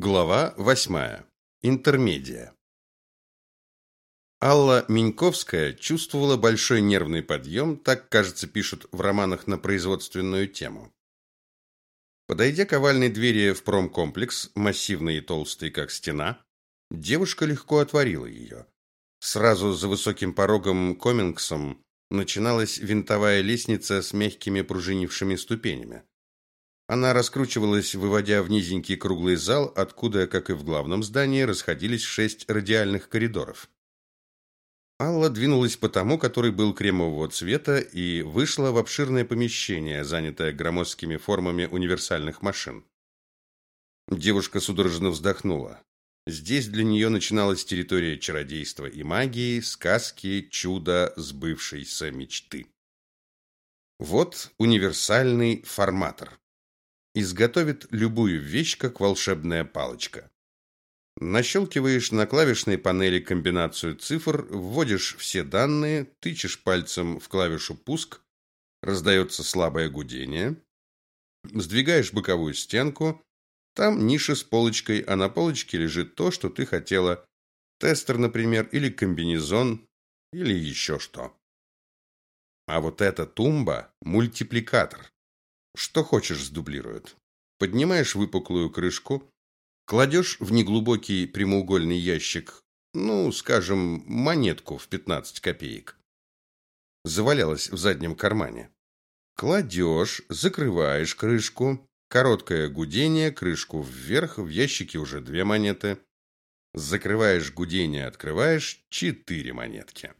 Глава восьмая. Интермедия. Алла Миньковская чувствовала большой нервный подъем, так, кажется, пишут в романах на производственную тему. Подойдя к овальной двери в промкомплекс, массивной и толстой, как стена, девушка легко отворила ее. Сразу за высоким порогом комингсом начиналась винтовая лестница с мягкими пружинившими ступенями. Она раскручивалась, выводя в низенький круглый зал, откуда, как и в главном здании, расходились шесть радиальных коридоров. Алла двинулась по тому, который был кремового цвета, и вышла в обширное помещение, занятое громоздкими формами универсальных машин. Девушка судорожно вздохнула. Здесь для нее начиналась территория чародейства и магии, сказки, чуда сбывшейся мечты. Вот универсальный форматор изготовит любую вещь как волшебная палочка. Нащелкиваешь на клавишной панели комбинацию цифр, вводишь все данные, тычешь пальцем в клавишу пуск, раздается слабое гудение, сдвигаешь боковую стенку, там ниша с полочкой, а на полочке лежит то, что ты хотела. Тестер, например, или комбинезон, или еще что. А вот эта тумба мультипликатор. Что хочешь сдублирует. Поднимаешь выпуклую крышку, кладешь в неглубокий прямоугольный ящик, ну, скажем, монетку в 15 копеек. Завалялась в заднем кармане. Кладешь, закрываешь крышку, короткое гудение, крышку вверх, в ящике уже две монеты. Закрываешь гудение, открываешь четыре монетки.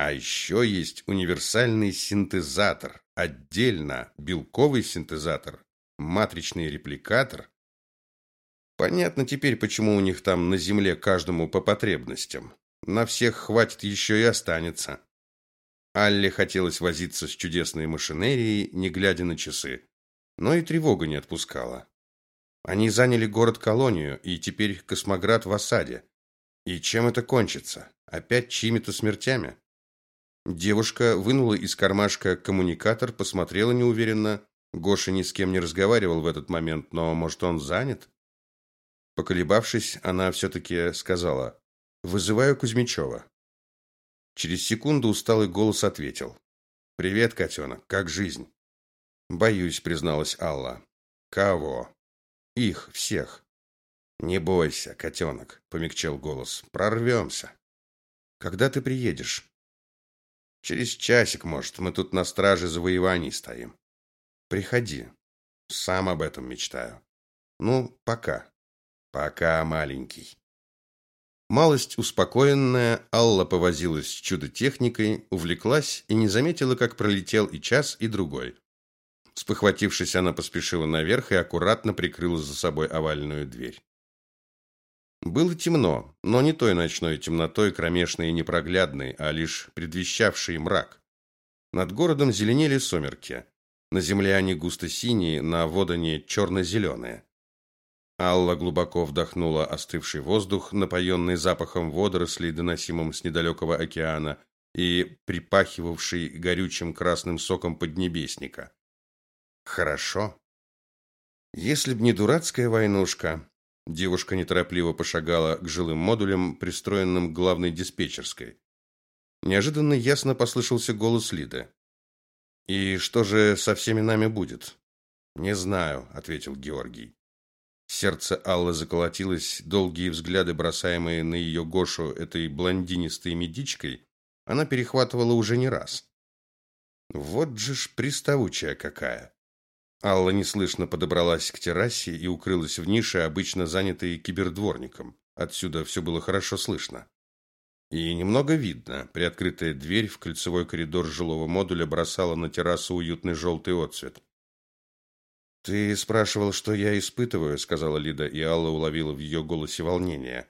А еще есть универсальный синтезатор, отдельно белковый синтезатор, матричный репликатор. Понятно теперь, почему у них там на земле каждому по потребностям. На всех хватит еще и останется. Алле хотелось возиться с чудесной машинерией, не глядя на часы, но и тревога не отпускала. Они заняли город-колонию, и теперь космоград в осаде. И чем это кончится? Опять чьими-то смертями? Девушка вынула из кармашка коммуникатор, посмотрела неуверенно. Гоша ни с кем не разговаривал в этот момент, но, может, он занят? Поколебавшись, она все-таки сказала «Вызываю Кузьмичева». Через секунду усталый голос ответил «Привет, котенок, как жизнь?» «Боюсь», — призналась Алла. «Кого?» «Их, всех». «Не бойся, котенок», — помягчел голос. «Прорвемся». «Когда ты приедешь?» Через часик, может, мы тут на страже завоеваний стоим. Приходи. Сам об этом мечтаю. Ну, пока. Пока, маленький. Малость успокоенная, Алла повозилась с чудо-техникой, увлеклась и не заметила, как пролетел и час, и другой. Спохватившись, она поспешила наверх и аккуратно прикрыла за собой овальную дверь. Было темно, но не той ночной темнотой, кромешной и непроглядной, а лишь предвещавшей мрак. Над городом зеленели сумерки. На земле они густо-синие, на водане черно-зеленые. Алла глубоко вдохнула остывший воздух, напоенный запахом водорослей, доносимым с недалекого океана, и припахивавший горючим красным соком поднебесника. Хорошо. Если б не дурацкая войнушка, Девушка неторопливо пошагала к жилым модулям, пристроенным к главной диспетчерской. Неожиданно ясно послышался голос Лиды. «И что же со всеми нами будет?» «Не знаю», — ответил Георгий. Сердце Аллы заколотилось, долгие взгляды, бросаемые на ее Гошу этой блондинистой медичкой, она перехватывала уже не раз. Вот же ж приставучая какая. Алла неслышно подобралась к террасе и укрылась в нише, обычно занятой кибердворником. Отсюда все было хорошо слышно. И немного видно. Приоткрытая дверь в кольцевой коридор жилого модуля бросала на террасу уютный желтый отцвет. «Ты спрашивал, что я испытываю», — сказала Лида, и Алла уловила в ее голосе волнение.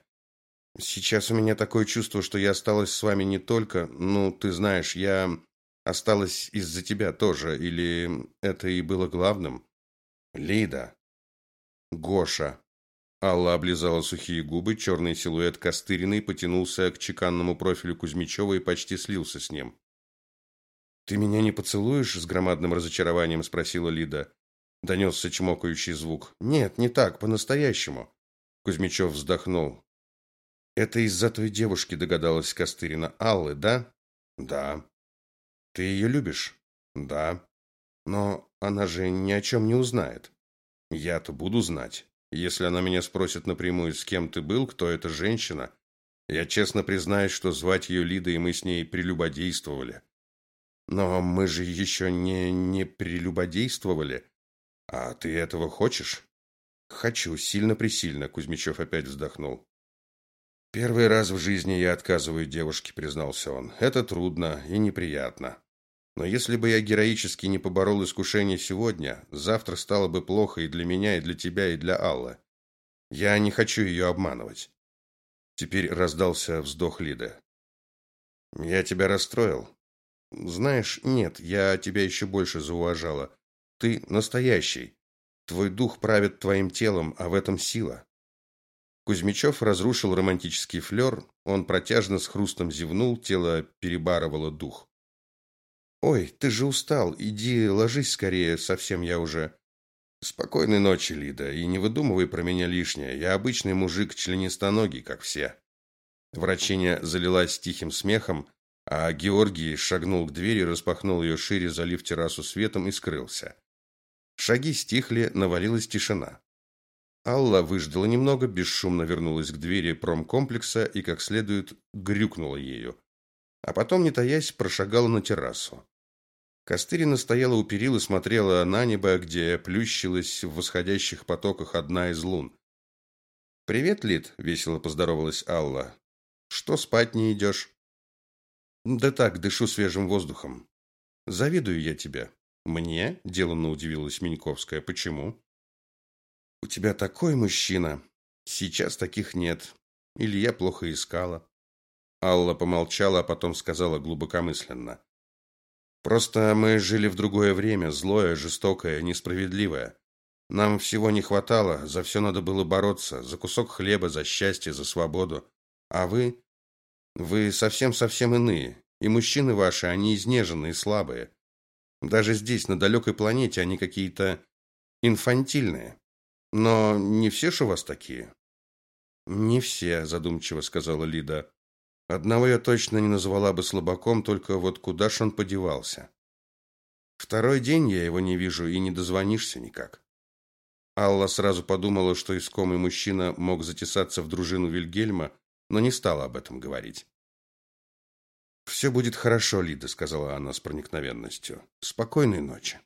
«Сейчас у меня такое чувство, что я осталась с вами не только... Ну, ты знаешь, я осталось из-за тебя тоже, или это и было главным? Лида. Гоша. Алла облизала сухие губы, черный силуэт Костыриной потянулся к чеканному профилю Кузьмичева и почти слился с ним. Ты меня не поцелуешь? с громадным разочарованием спросила Лида. донесся чмокающий звук. Нет, не так, по-настоящему. Кузьмичев вздохнул. Это из-за той девушки, догадалась Костырина. Аллы, да? Да. Ты ее любишь? Да. Но она же ни о чем не узнает. Я-то буду знать. Если она меня спросит напрямую, с кем ты был, кто эта женщина, я честно признаюсь, что звать ее Лидой мы с ней прелюбодействовали. Но мы же еще не не прелюбодействовали. А ты этого хочешь? Хочу, сильно-пресильно, Кузьмичев опять вздохнул. Первый раз в жизни я отказываю девушке, признался он. Это трудно и неприятно. Но если бы я героически не поборол искушение сегодня, завтра стало бы плохо и для меня, и для тебя, и для Аллы. Я не хочу ее обманывать. Теперь раздался вздох Лиды. Я тебя расстроил. Знаешь, нет, я тебя еще больше зауважала. Ты настоящий. Твой дух правит твоим телом, а в этом сила. Кузьмичев разрушил романтический флер, он протяжно с хрустом зевнул, тело перебарывало дух. Ой, ты же устал, иди ложись скорее, совсем я уже. Спокойной ночи, Лида, и не выдумывай про меня лишнее. Я обычный мужик, членистоногий, как все. Врачиня залилась тихим смехом, а Георгий шагнул к двери, распахнул ее шире, залив террасу светом и скрылся. Шаги стихли, навалилась тишина. Алла выждала немного, бесшумно вернулась к двери промкомплекса и как следует грюкнула ею. А потом, не таясь, прошагала на террасу. Костырина стояла у перил и смотрела на небо, где плющилась в восходящих потоках одна из лун. «Привет, Лид», — весело поздоровалась Алла. «Что, спать не идешь?» «Да так, дышу свежим воздухом. Завидую я тебе». «Мне?» – деланно удивилась Миньковская. «Почему?» «У тебя такой мужчина. Сейчас таких нет. Или я плохо искала». Алла помолчала, а потом сказала глубокомысленно. «Просто мы жили в другое время, злое, жестокое, несправедливое. Нам всего не хватало, за все надо было бороться, за кусок хлеба, за счастье, за свободу. А вы? Вы совсем-совсем иные. И мужчины ваши, они изнеженные, слабые. Даже здесь, на далекой планете, они какие-то инфантильные. Но не все ж у вас такие. Не все, задумчиво сказала Лида. Одного я точно не назвала бы слабаком, только вот куда ж он подевался? Второй день я его не вижу и не дозвонишься никак. Алла сразу подумала, что искомый мужчина мог затесаться в дружину Вильгельма, но не стала об этом говорить. «Все будет хорошо, Лида», — сказала она с проникновенностью. «Спокойной ночи».